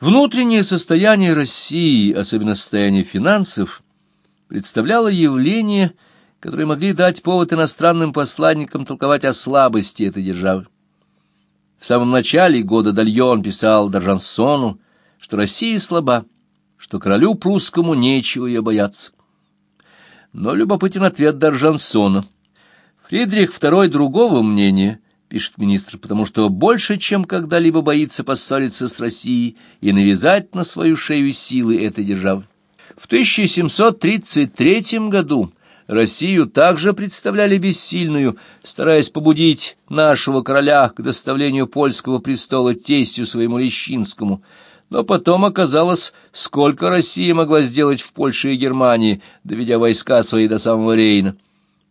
Внутреннее состояние России, особенно состояние финансов, представляло явление, которое могли дать повод иностранным посланникам толковать о слабости этой державы. В самом начале года Дальон писал Д'Аржансону, что Россия слаба, что королю прусскому нечего ее бояться. Но любопытен ответ Д'Аржансона. Фридрих II другого мнения, пишет министр, потому что больше, чем когда-либо боится поссориться с Россией и навязать на свою шею силы этой державы. В 1733 году Россию также представляли бессильную, стараясь побудить нашего короля к доставлению польского престола тестью своему Лещинскому. Но потом оказалось, сколько Россия могла сделать в Польше и Германии, доведя войска свои до самого Рейна.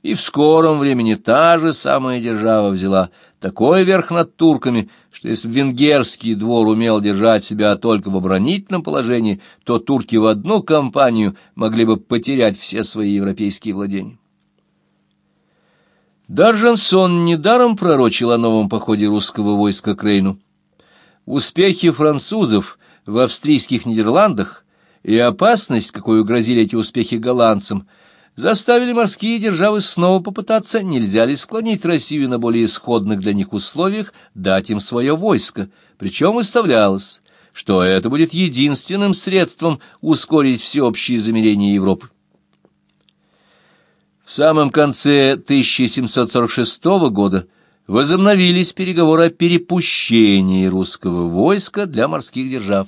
И в скором времени та же самая держава взяла такой верх над турками, что если венгерский двор умел держать себя только в оборонительном положении, то турки в одну кампанию могли бы потерять все свои европейские владения. Даржансон недаром пророчил о новом походе русского войска к Рейну. Успехи французов в австрийских Нидерландах и опасность, какую грозили эти успехи голландцам, заставили морские державы снова попытаться, нельзя ли склонить Россию на более исходных для них условиях, дать им свое войско, причем выставлялось, что это будет единственным средством ускорить всеобщее замерение Европы. В самом конце 1746 года возобновились переговоры о перепущении русского войска для морских держав.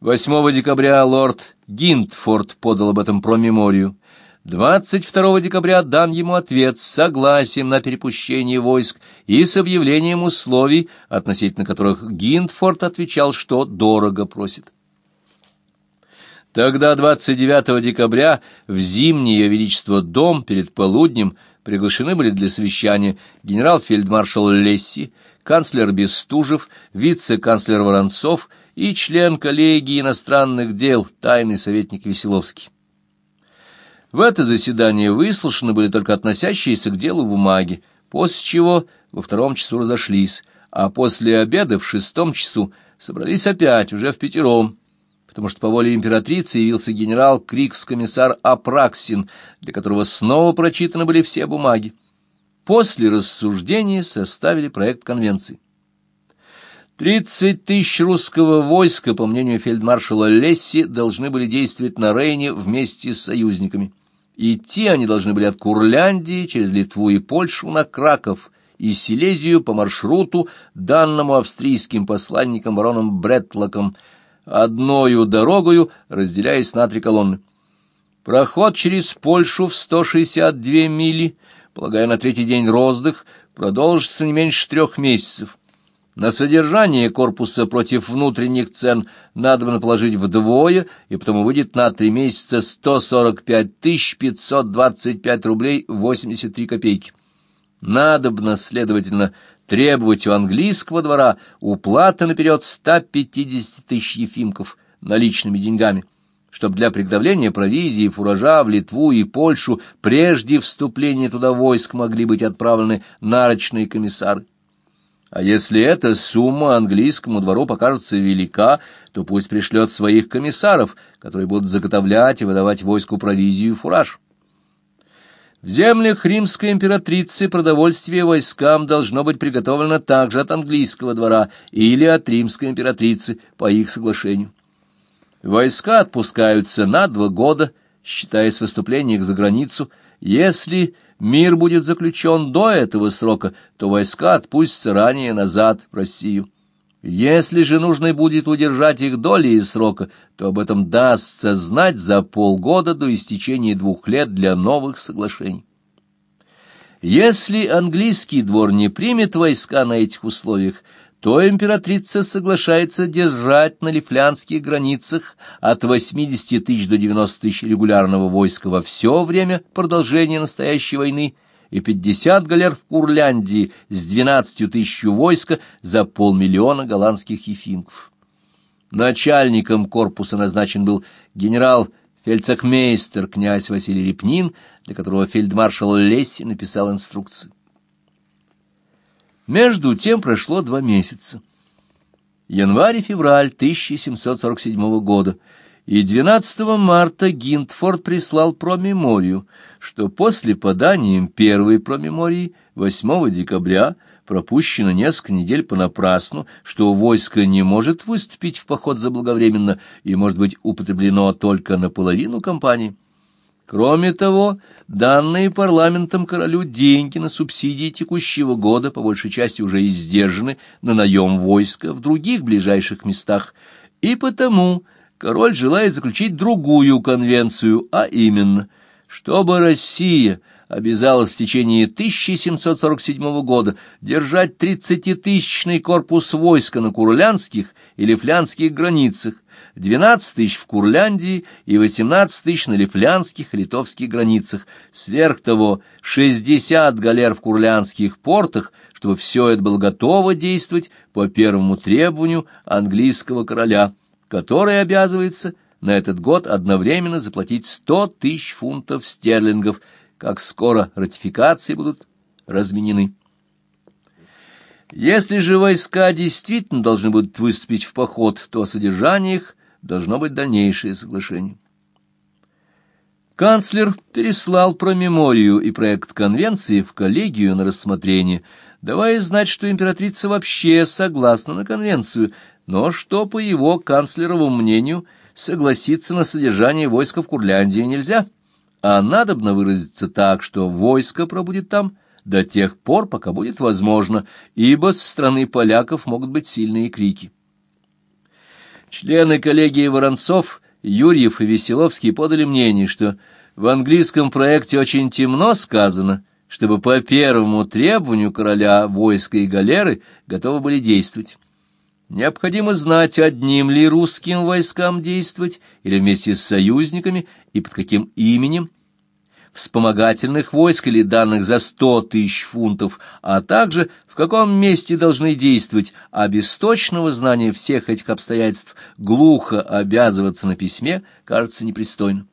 8 декабря лорд Гинтфорд подал об этом промеморию. 22 декабря дан ему ответ с согласием на перепущение войск и с объявлением условий, относительно которых Гинтфорд отвечал, что дорого просит. Тогда, 29 декабря, в зимний Ее Величество дом перед полуднем приглашены были для совещания генерал-фельдмаршал Лесси, канцлер Бестужев, вице-канцлер Воронцов и член коллегии иностранных дел, тайный советник Веселовский. В это заседание выслушаны были только относящиеся к делу бумаги, после чего во втором часу разошлись, а после обеда в шестом часу собрались опять, уже в пятером, потому что по воле императрицы явился генерал Крикс-комиссар Апраксин, для которого снова прочитаны были все бумаги. После рассуждения составили проект конвенции. Тридцать тысяч русского войска, по мнению фельдмаршала Лесси, должны были действовать на Рейне вместе с союзниками. Идти они должны были от Курляндии через Литву и Польшу на Краков и Силезию по маршруту, данному австрийским посланникам бароном Бреттлоком, одною дорогою, разделяясь на три колонны. Проход через Польшу в 162 мили, полагая на третий день роздых, продолжится не меньше трех месяцев. На содержание корпуса против внутренних цен надо положить вдвое, и потому выйдет на три месяца 145 525 рублей 83 копейки. Надобно, следовательно, требовать у английского двора уплаты наперед 150 тысяч ефимков наличными деньгами, чтобы для приготовления провизии фуража в Литву и Польшу прежде вступления туда войск могли быть отправлены нарочные комиссары. А если эта сумма английскому двору покажется велика, то пусть пришлет своих комиссаров, которые будут заготовлять и выдавать войску провизию и фураж. В землях римской императрицы продовольствие войскам должно быть приготовлено также от английского двора или от римской императрицы по их соглашению. Войска отпускаются на два года, считая с выступления их за границу, если мир будет заключен до этого срока, то войска отпустятся ранее назад в Россию. Если же нужно будет удержать их долей срока, то об этом дастся знать за полгода до истечения двух лет для новых соглашений. Если английский двор не примет войска на этих условиях, то императрица соглашается держать на лифлянских границах от 80 тысяч до 90 тысяч регулярного войска во все время продолжения настоящей войны и 50 галер в Курляндии с 12 тысяч войска за полмиллиона голландских ефимков. Начальником корпуса назначен был генерал фельдцехмейстер князь Василий Репнин, для которого фельдмаршал Лесси написал инструкцию. Между тем прошло два месяца. Январь и февраль 1747 года. И 12 марта Гинтфорд прислал промеморию, что после подания им первой промемории 8 декабря пропущено несколько недель понапрасну, что войско не может выступить в поход заблаговременно и может быть употреблено только наполовину кампании. Кроме того, данные парламентом королю деньги на субсидии текущего года по большей части уже издержаны на наем войска в других ближайших местах, и потому король желает заключить другую конвенцию, а именно, чтобы Россия обязалась в течение 1747 года держать тридцатитысячный корпус войска на курлянских или флянских границах, 12 тысяч в Курляндии и 18 тысяч на лифлянских и литовских границах, сверх того 60 галер в курлянских портах, чтобы все это было готово действовать по первому требованию английского короля, который обязывается на этот год одновременно заплатить 100 тысяч фунтов стерлингов, как скоро ратификации будут разменены. Если же войска действительно должны будут выступить в поход, то о содержании их должно быть дальнейшее соглашение. Канцлер переслал промеморию и проект конвенции в коллегию на рассмотрение, давая знать, что императрица вообще согласна на конвенцию, но что, по его канцлеровому мнению, согласиться на содержание войска в Курляндии нельзя, а надобно выразиться так, что войско пробудет там до тех пор, пока будет возможно, ибо с стороны поляков могут быть сильные крики. Члены коллегии Воронцов, Юрьев и Веселовский подали мнение, что в английском проекте очень темно сказано, чтобы по первому требованию короля войска и галеры готовы были действовать. Необходимо знать, одним ли русским войскам действовать, или вместе с союзниками, и под каким именем, вспомогательных войск или данных за сто тысяч фунтов, а также в каком месте должны действовать, а без точного знания всех этих обстоятельств глухо обязываться на письме кажется непристойно.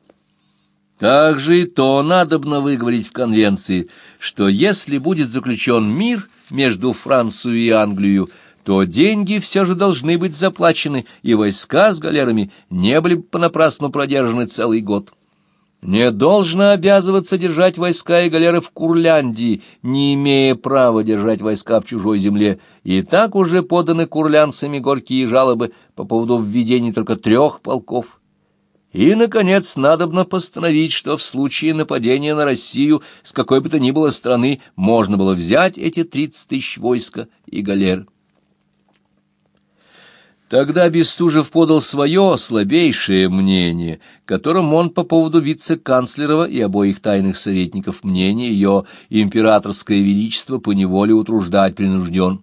Также и то надобно выговорить в конвенции, что если будет заключен мир между Францией и Англией, то деньги все же должны быть заплачены, и войска с галерами не были бы понапрасну продержаны целый год не должно обязываться держать войска и галеры в Курляндии, не имея права держать войска в чужой земле, и так уже поданы курлянцами горькие жалобы по поводу введения только трех полков. И, наконец, надобно постановить, что в случае нападения на Россию с какой бы то ни было страны можно было взять эти тридцать тысяч войска и галер. Тогда Бестужев подал свое слабейшее мнение, которым он по поводу вице-канцлерова и обоих тайных советников мнение ее императорское величество поневоле утруждать принужден.